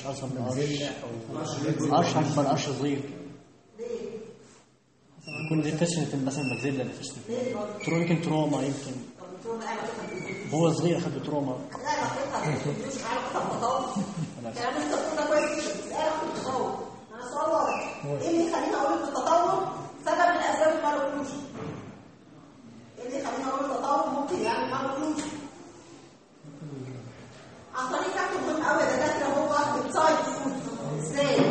مش أصلا من قرش قرش من قرش صغير يكون دي تشنه مثلا ماكزيلا اللي تشنه تروما يمكن تروما يمكن. هو صغير اخد تروما. لا لا لا لا لا لا لا لا اللي لا أقول التطور سبب لا لا لا اللي لا أقول التطور ممكن لا لا de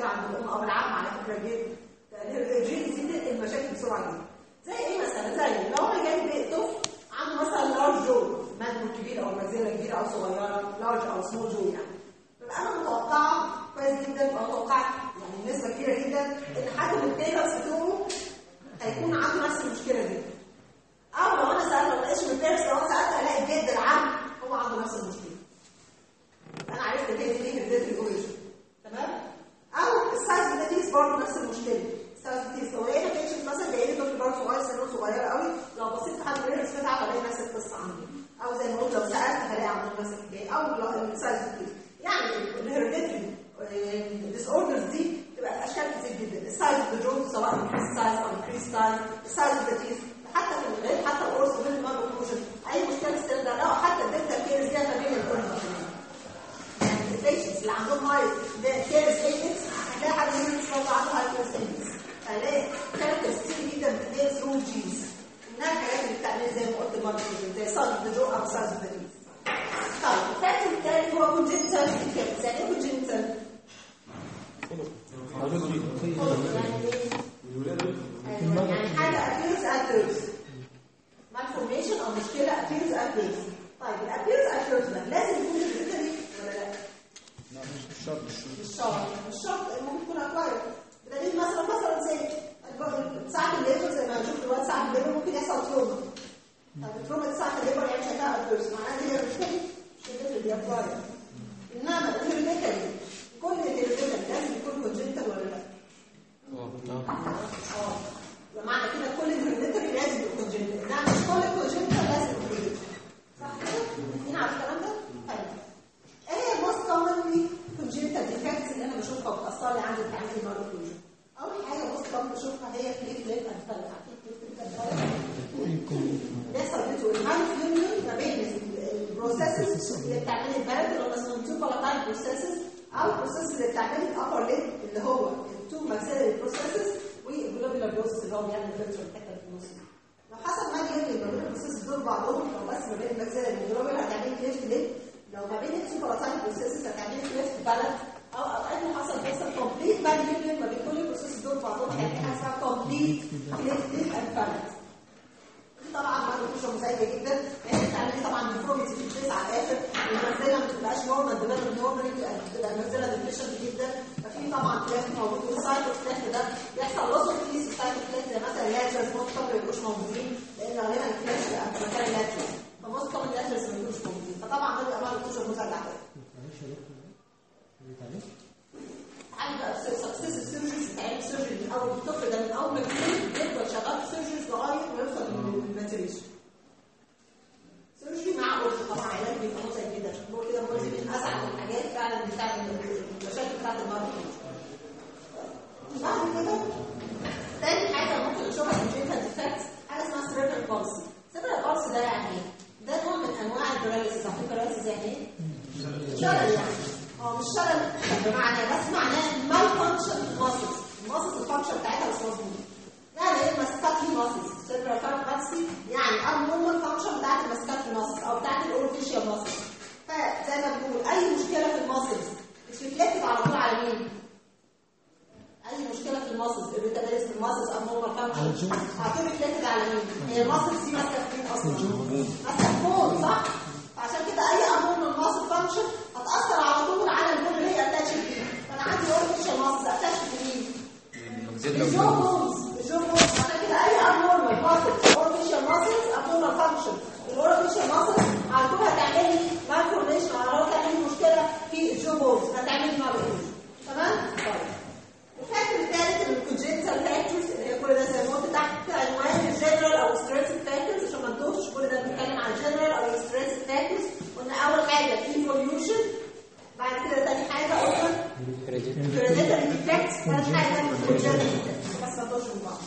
النفسيه عند الأم أو العم على فكرة جدا الجين يزيد المشاكل بسرعة جدا. زي إيه مثلا؟ زي لو أنا جاي طفل عنده مثلا large jaw مجموع كبير أو maxilla كبيرة أو صغيرة large أو small jaw يعني. ببقى أنا متوقعة كويس جدا أو توقعت يعني نسبة كبيرة جدا إن حد من ال parents بتوعه هيكون عنده نفس المشكلة دي. أو لو أنا سألت ما لقيتش من ال parents برضه نفس المشكلة السايز بتاعتي هو إيه بيشنت مثلا لي طفل برضه صغير سنه صغير قوي لو بصيت في حد البيرنتس بتاعه هلاقي نفس القصة عنده أو زي ما قلت لو سالت هلاقي عنده نفس الحكاية أو لو السايز بتاعتي يعني الهيريديتري ديس اوردرز دي تبقى اشكال كتير جدا السايز اوف ذا جوينت سواء انكريس سايز أو انكريس سايز السايز اوف ذا تيث حتى في الغير حتى الاورس غير المال اوكلوجن اي مشكله ستيل ده لا حتى الدنتال كيرز دي ما بين الاورس يعني ال patients اللي عندهم high caries index هتلاقي حد منهم مش موضوع عنده high caries index هلاقي characters كتير جدا بتلاقي through genes انها الحاجات اللي بتعمل زي ما قلت ال mal the jaw أو size of the teeth طيب ال factor الثالث هو congenital defects يعني congenital؟ يعني حاجة appears at birth malformation أو مشكله appears at birth طيب ال appears at birth لازم يكون hereditary ولا لا؟ مش شرط. مش شرط. مش شرط. ممكن يكون acquired بدليل مثلا مثلا زي ساعه ال labor زي ما هنشوف دلوقتي ساعه ال labor ممكن يحصل trauma طب ال trauma ساعه ال labor يعني شكلها appears معناها دي مش مش hereditary دي acquired انما ال hereditary كل ال hereditary لازم يكون congenital ولا لا؟ آه بمعنى كده كل ال hereditary لازم يكون congenital انما مش كل ال congenital لازم يكون hereditary صح كده؟ مين عارف الكلام ده؟ طيب إيه هي ال most commonly congenital defects اللي أنا بشوفها وبتاثر لي عندي بتعمل لي malocclusion اول حاجة most common بشوفها هي cleft lip and palate عارفين cleft lip بيحصل due to ال mal union ما بين ال processes اللي بتعمل ال palate اللي هم اسمهم two palatal processes أو ال process اللي بتعمل ال upper lip اللي هو ال two maxillary processes وال globular process اللي هو بيعمل ال philtrum الحته اللي في النص دي. لو حصل mal union ما بين ال processes دول بعضهم لو بس ما بين ال maxillary وال globular هتعمل cleft lip لو ما بين ال two palatal processes هتعمل cleft palate أو اوقات حصل بيحصل complete union ما بين كل ال processes دول بعضهم هيعمل حاجة complete cleft lip and palate طبعا ما نقولش مزعجه جدا لأن بتعملي طبعا deformity في ال face على الآخر ال maxilla ما بتبقاش normal development normally بتبقى ال maxilla deficient جدا ففي طبعا cleft موجود وال site of cleft ده بيحصل loss of teeth ال site of cleft زي مثلا laterals most common ما يبقوش موجودين لأن غالبا ال cleft بيبقى في مكان laterals ف most common laterals ما يبقوش موجودين فطبعا ده بيبقى ما نقولش مزعج على بقى successive surgeries بتعمل surgery اول الطفل ده من اول ما بيفضل شغال في surgeries لغايه ما يوصل surgery المرض بعد كده تاني حاجة ممكن نشوفها في ال congenital defects حاجة اسمها cerebral palsy cerebral palsy ده يعني إيه؟ ده نوع من انواع ال paralysis على فكره ال paralysis يعني إيه؟ شلل يعني هو مش شلل بمعنى بس معناه malfunction ال muscles ال muscles ال function بتاعتها مش مظبوطه يعني إيه masticatory muscles cerebral palsy يعني abnormal function بتاعت ال masticatory muscles أو بتاعت ال orofacial muscles فزي ما بنقول اي مشكله في ال muscles بت reflect على طول على مين؟ اي مشكله في ال muscles ال irritability في ال muscles abnormal function هتكون reflected على مين؟ هي ال muscles دي ماسكه في مين أصلا؟ ماسكه في ال bone صح؟ عشان كده اي abnormal muscle function هتاثر على طول على ال bone اللي هي attached فيه فانا عندي orofacial muscle attached في مين؟ muscles abnormal function ال orofacial muscle على طول هتعمل لي malformation على طول هتعمل لي مشكله في ال jaw bones هتعمل لي malformation تمام؟ طيب ال factor الثالث ال congenital factors اللي هي كل ده زي ما قلت تحت عنوان الجنرال أو stress factors عشان ما نتوهش كل ده بنتكلم عن الجنرال أو stress factors قلنا اول حاجة evolution بعد كده تاني حاجة قلنا ثالث حاجة congenital defects بس ما بعض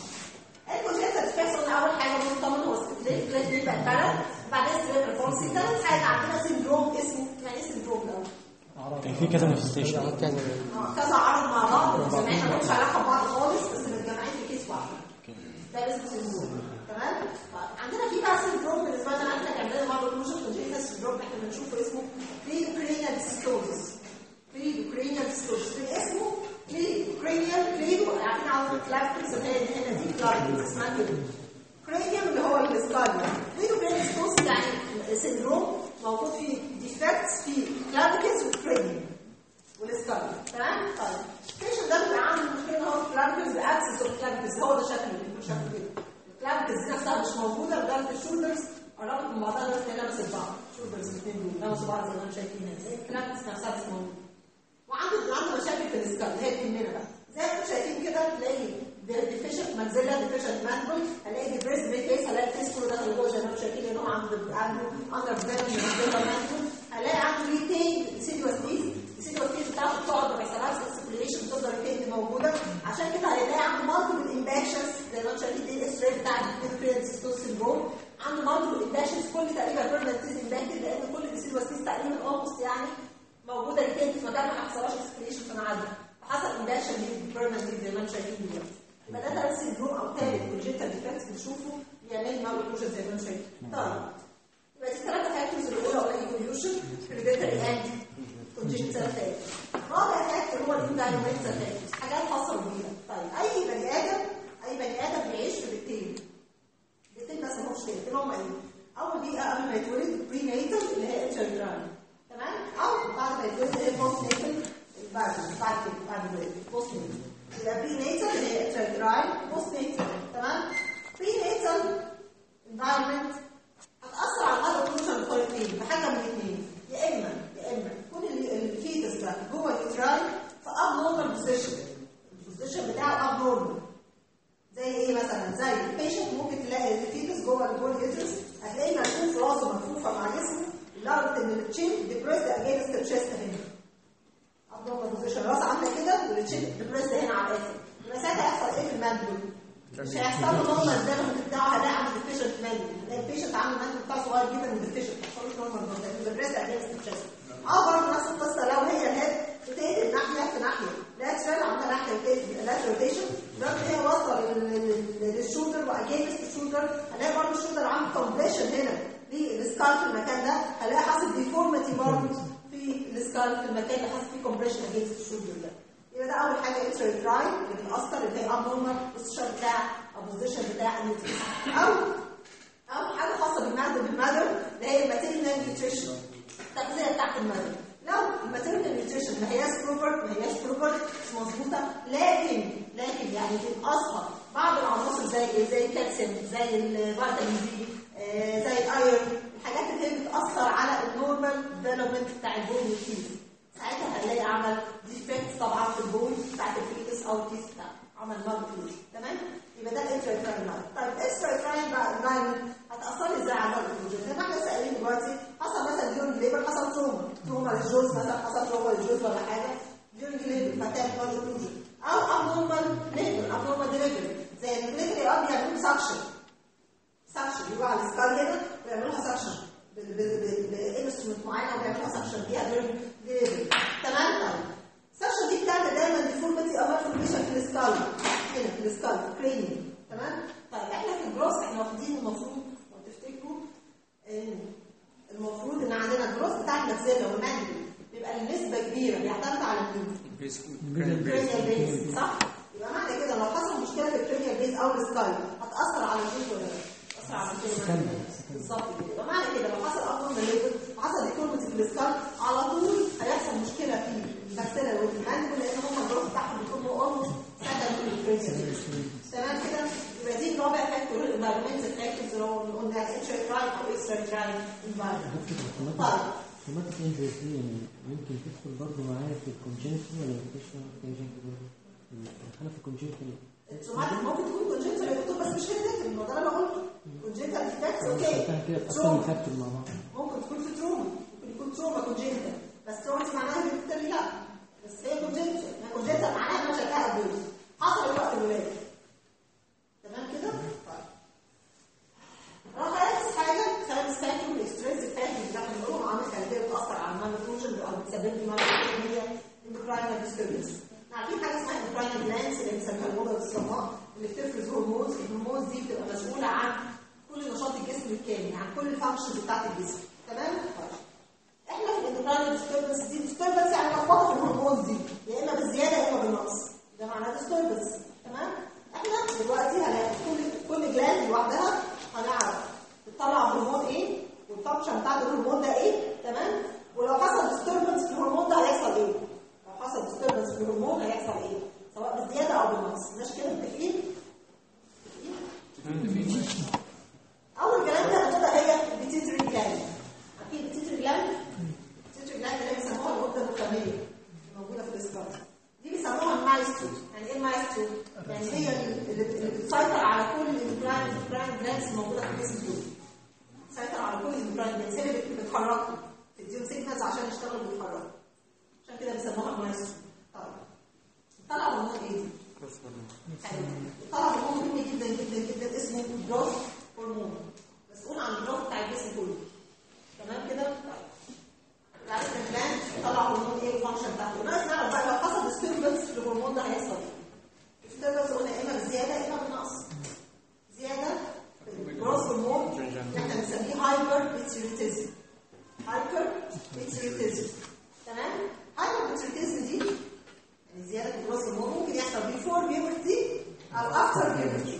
الكونجنتال ديفكتس قلنا اول حاجة مطمن هو سكليت كليت بيبقى بلد بعدين سليبر بولسي ثالث حاجة عندنا سندروم اسمه يعني إيه سندروم ده؟ كان في كذا مانيفستيشن كذا عرض مع بعض والجماعه مالهمش علاقه ببعض خالص بس متجمعين في كيس واحد ده اسمه سندروم تمام عندنا في بقى سندروم بالنسبة لنا إحنا كعندنا مرض كلوجن كونجيتال سندروم إحنا بنشوفه اسمه بري كرينيال ديستوزس بري سورس من اسمه cleidocranial cleido عارفين على طول clavicles اللي هي هنا دي clavicles اسمها cleidocranial اللي هو ال skull يا cleidocranial dysostosis يعني syndrome موجود في defects في clavicles و cranial وال skull يا تمام طيب ال patient ده بيبقى عنده مشكله ان هو clavicles absence of clavicles هو ده شكله شكله كده ال clavicles نفسها مش موجوده لدرجه ال shoulders قربت من بعضها لدرجه انها لمست بعض ال shoulders الاثنين دول لمسوا بعض زي ما إحنا شايفين إزاي ال clavicles نفسها مش موجوده وعنده عنده مشاكل في ال skull هي تهمنا بقى. زي ما أنتم شايفين كده تلاقي deficient maxilla deficient mandible هلاقي depressed bridge هلاقي ال face كله داخل جوه زي ما أنتم شايفين إن هو عنده عنده underformed maxilla mandible هلاقي عنده retained deciduous teeth ال deciduous teeth بتاعته بتقعد ما بيحصلهاش exfoliation بتفضل retained موجودة. عشان كده هيلاقي عنده multiple impactions زي ما أنتم شايفين دي ال x-ray بتاع ال cleidocranial syndrome عنده multiple impactions كل تقريبا permanent impacted لأن كل ال deciduous teeth تقريبا almost يعني موجودة retained في مكان ما حصلهاش exfoliation في ميعادها فحصل impaction لل permanent زي ما أنتم شايفين دلوقتي. يبقى ده ثالث syndrome أو ثالث congenital defects بنشوفه بيعمل malocclusion زي ما أنتم شايفين. طيب. يبقى دي ثلاثة factors الاولى ولا evolution hereditary and congenital factor رابع factor هو ال environmental factors حاجات خاصة بيها. طيب أي بني آدم أي بني آدم بيعيش في بيتين. بيتين بس ما هوش بيتين هم إيه؟ أول بيئة قبل ما يتولد بري اللي هي انترجرام تمام؟ أو Vale. و against ال shoulder هلاقي برضه ال shoulder عامل compression هنا. لل skull في المكان ده هلاقي حاصل deformity برضه في ال skull في المكان اللي حاصل فيه compression against ال shoulder ده. يبقى ده أول حاجة intrauterine اللي بيأثر اللي هي abnormal position بتاع ال position بتاع أو أو حاجة خاصة بالمعده بال mother اللي هي ال maternal nutrition التغذية بتاعت ال mother لو ال maternal nutrition ما هياش proper ما هياش proper مش مظبوطة لكن لكن يعني بتأثر بعض العناصر زي إيه زي الكالسيوم زي الفيتامين دي آه زي ال iron الحاجات اللي هي بتأثر على ال normal development بتاع البول والكيس. ساعتها هنلاقي عمل defect طبعا في ال bone بتاعت ال fetus أو الكيس بتاع عمل malocclusion تمام يبقى ده ال intra طيب ال extra بقى environment هتاثر إزاي على ال malocclusion زي ما إحنا قايلين دلوقتي حصل مثلا during labor حصل trauma trauma لل jaws مثلا حصل trauma لل jaws ولا حاجة during labor فتعمل malocclusion أو abnormal labor abnormal delivery زي الدليفري اب بيعملوا suction suction يبقى على ال skull هنا ويعملوها suction ب instrument معينه وبيعملوها suction بيها during labor تمام طيب ال suction دي بتعمل دايما deformity أو malformation في ال skull هنا في ال skull cranium تمام طيب إحنا في الجروس إحنا واخدين المفروض لو تفتكروا ان المفروض ان عندنا الجروس بتاع ال maxilla وال mandible بيبقى النسبة كبيره بيعتمد على مين؟ ال cranial base صح؟ يبقى معنى كده لو حصل مشكله في ال cranial base أو ال skull هتاثر على ال jaws ولا لا؟ ال cranial بالظبط كده يبقى معنى كده لو حصل abnormal labor وحصل deformity في ال skull على طول هيحصل مشكله في ال maxilla وال mandible لأن هم الجروس بتاعهم بيكونوا almost second ال cranial تمام كده يبقى دي الرابع factor ال environmental factors اللي هو قلنا intrauterine أو extra environment طيب somatic injury يعني تدخل برضه معايا في ال congenital ولا ما تدخلش في ال congenital برضه؟ الحالة في ال congenital ال somatic ممكن تكون congenital دكتور بس مش ما ده أنا قلته congenital defects okay. ممكن تكون في trauma. ممكن يكون trauma congenital بس trauma معناها لا. بس هي congenital ما congenital معناها انها شكلها abuse حصل وقت الولاده تمام كده؟ طيب. حاجة؟ عامل بتاثر على أو بتسبب لي هي disturbance عارفين حاجة اسمها endocrinal glands اللي بنسميها الغدد الصماء اللي بتفرز hormones ال hormones دي بتبقى مسؤولة عن كل نشاط الجسم بالكامل عن كل ال functions بتاعت دي بيسموها المايسترو يعني إيه المايسترو؟ يعني هي اللي بتسيطر على كل ال endocrine ال endocrine glands الموجوده في الجسم كله تسيطر على كل ال endocrine glands هي اللي بتحركه تديهم signals عشان يشتغلوا ويتحركوا عشان كده بيسموها المايسترو طبعا طلع هرمون إيه دي؟ طلع هرمون مهم جدا جدا جدا اسمه growth hormone مسؤول عن growth ال function بتاعته الناس نعرف بقى لو حصل disturbance في الهرمون ده هيحصل. إيه disturbance قلنا إما بزيادة إما بنقص. زيادة ال growth hormone إحنا بنسميه hyperpituitarism hyperpituitarism تمام؟ hyperpituitarism دي يعني زيادة ال growth hormone ممكن يحصل before puberty أو after puberty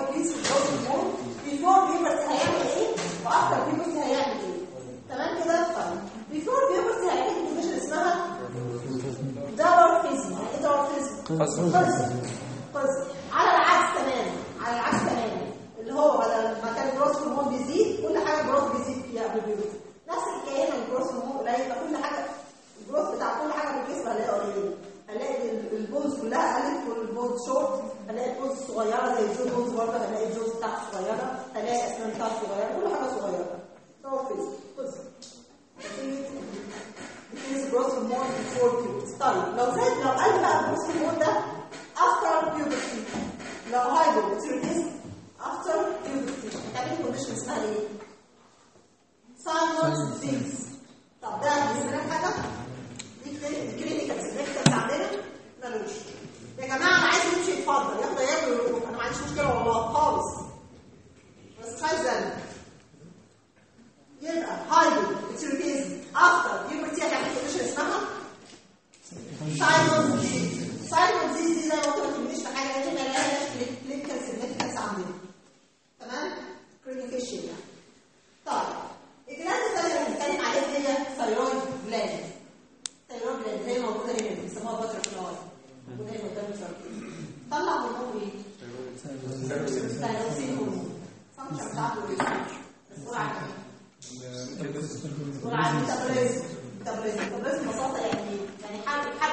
والبيس والجوز اليوم بيفور بيبرس هيعمل إيه وافتر بيبرس هيعمل إيه تمام كده فاهم بيفور بيبرس هيعمل إيه اسمها دور فيزيا دور فيزيا Francis. Tá bem? مستقبلية المستقبلية ببساطة يعني يعني حاجة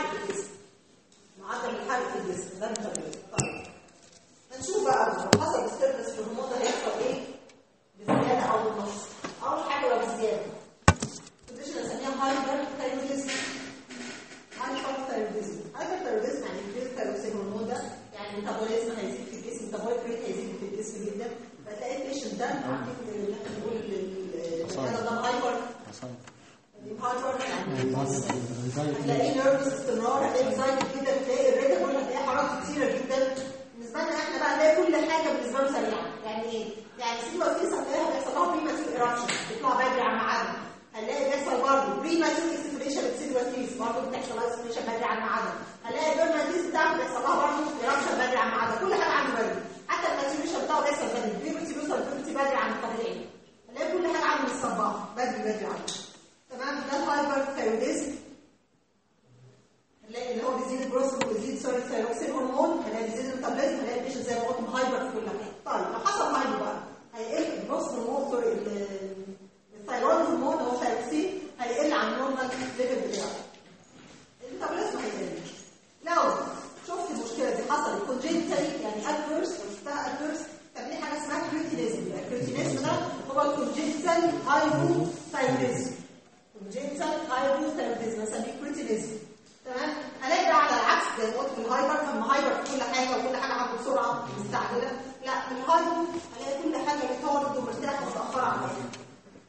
بسرعة مستعجلة. لا في الهايبر هلاقي كل حاجة ريتارد ومرتاحة متأخرة. عن.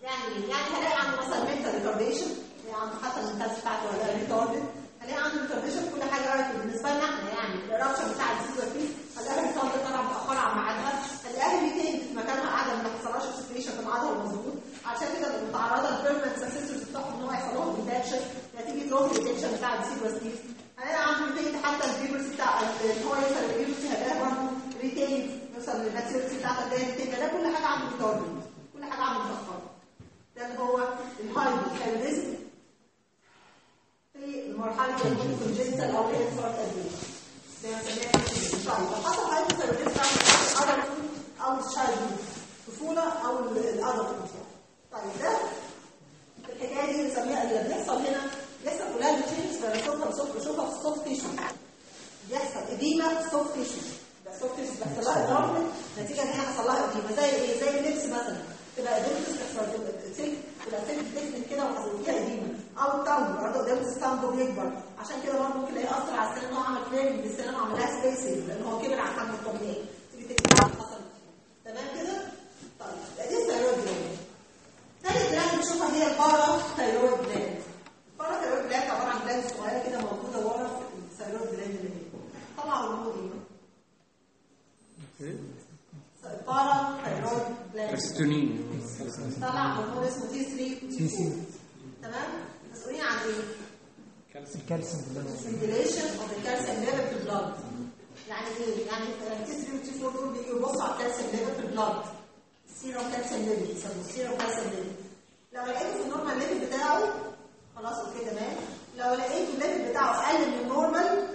يعني؟ يعني هلاقي عنده مثلا retardation هلاقي عنده حتى المنتال بتاعته ولا retarded. هلاقي عنده في كل حاجة رايت بالنسبة لنا إحنا يعني الرابشن بتاع السيزر فيه هلاقيها retarded طبعا متأخرة عن ميعادها. هلاقيها ريتين في مكانها قاعدة ما حصلهاش سيتويشن في ميعادها المظبوط عشان كده متعرضة للبيرمنت سكسسورز بتاعهم إن هو يحصل لهم انفكشن نتيجة روك ريتنشن بتاع السيزر فيه هلاقي عنده ريتين حتى الفيبرز بتاع ان هو يوصل للفيبرز هلاقيها برضه ريتين يوصل للماتيريالز بتاعتها ده ريتين ده كل حاجة عنده retarded كل حاجة عنده متاخره ده اللي هو الهايبوثايروديزم في مرحلة الكونجنتال أو الإنفراد أدوية زي ما سميها طيب حصل هايبوثايروديزم أدلت أو الشايلد طفولة أو الأدلت طيب ده الحكاية دي بنسميها اللي بيحصل هنا بيحصل كلها تشينجز بنشوفها بصوت بشوفها في السوفت تيشو بيحصل إديمة في السوفت تيشو السوفت تيشو بيحصل لها إضراب نتيجة إن هي حصل لها إديمة زي إيه؟ زي اللبس مثلا تبقى ديمتس تحصل سلك تبقى سلك تكنت كده وحصل فيها إديمة أو التاون برضه ديمتس التاون بيكبر عشان كده برضه ممكن تلاقيه أثر على السنان هو عمل فليرنج بالسنان وعملها سبيسنج لأن هو كبر عن حجمه الطبيعي تيجي تكتب حصل تمام كده؟ طيب دي الثيرويد جلاند ثالث جلاند بنشوفها هي البارا ثيرويد جلاند البارا ثيرويد جلاند عبارة عن جلاند صغيرة كده موجودة ورا الثيرويد جلاند اللي هي طبعا هرمون إيه؟ البارا ثيرويد جلاند كريستونين طلع هرمون اسمه تي 3 وتي 4 تمام؟ مسؤولين عن إيه؟ الكالسيوم. of the calcium level في البلاد يعني إيه؟ يعني T 3 و T 4 دول بيجوا يبصوا على ال calcium level في ال blood ال serum calcium level بيسموه ال serum calcium level لو لقيته في ال normal level بتاعه خلاص okay تمام. لو لقيته ال level بتاعه أقل من ال normal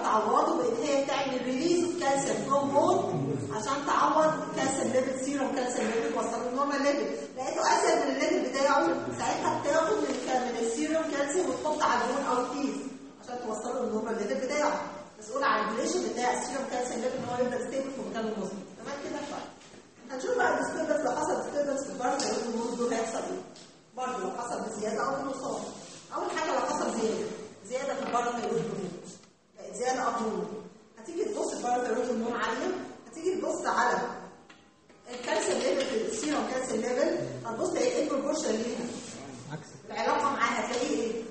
بتعوضه بإن هي تعمل release calcium from bone عشان تعوض ال calcium level serum calcium level توصله لل normal level لقيته أسهل من ال level بتاعه ساعتها بتاخد من ال serum calcium وتحط على ال bone أو الكيس عشان توصله للنورمال ليفل بتاعه مسؤول عن الريليشن بتاع السيروم كالسيوم ليفل إن هو يفضل ستيبل في مكانه المظبوط تمام كده؟ طيب. هنشوف بقى الديستربنس لو حصل ديستربنس في البارت هيقول هيحصل إيه؟ برضه لو حصل بزيادة أو بنقصان أول حاجة لو حصل زيادة زيادة في البارت هيقول بقت زياده ابنورمال هتيجي تبص البارت هيقول هرمون عاليه هتيجي تبص على الكالسيوم ليفل في السيروم كالسيوم ليفل هتبص تلاقي إيه البروبورشن ليها عكس العلاقه معاها هتلاقيه إيه؟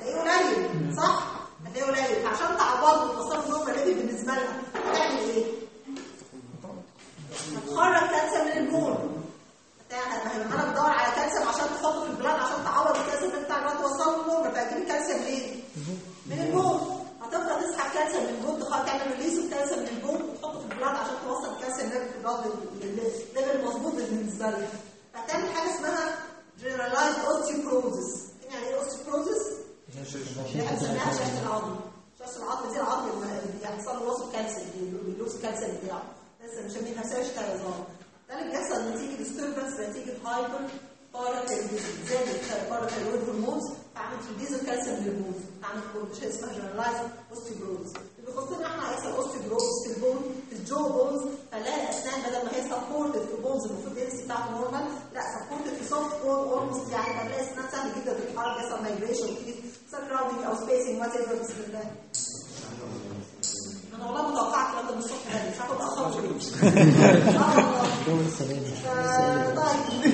هتلاقيه قليل صح؟ هتلاقيه قليل عشان تعوضه وتوصله normal level بالنسبة لها هتعمل إيه؟ هتخرج كالسيوم من ال bone هت- أنا بدور على كالسيوم عشان تحطه في ال blood عشان تعوض الكالسيوم بتاع ال blood توصله لل normal فهتجيب الكالسيوم منين؟ من ال bone هتفضل تسحب كالسيوم من البون تخ- تعمل release الكالسيوم من ال bone وتحطه في ال blood عشان توصل ال calcium level في ال blood level المظبوط بالنسبة لك فهتعمل حاجة اسمها generalized osteoporosis يعني إيه osteoporosis؟ اللي إحنا بنسميها هشاشه العظم هشاشه العظم دي العظم لما بيحصل له loss calcium بي loose الكالسيوم بتاعه بس مسمينها هشاشه عظام ده اللي بيحصل نتيجه disturbance نتيجه hyperparathyroidism زاد ال parathyroid hormones فعملت release الكالسيوم لل bone عملت condition اسمها generalized osteoporosis اللي بيخص لنا إحنا هيحصل osteoporosis في ال bone في ال jaw bones فنلاقي الاسنان بدل ما هي supported في ال bones المفروض ال density بتاعته normal لا supported في soft bone almost يعني هنلاقي اسنان سهل جدا تتحرك يحصل migration وتيجي يحصل crowding أو spacing whatever بسم الله. والله الكلام ده من الصبح بدري مش هاخد اخر والله الجو لسه باين آه، طيب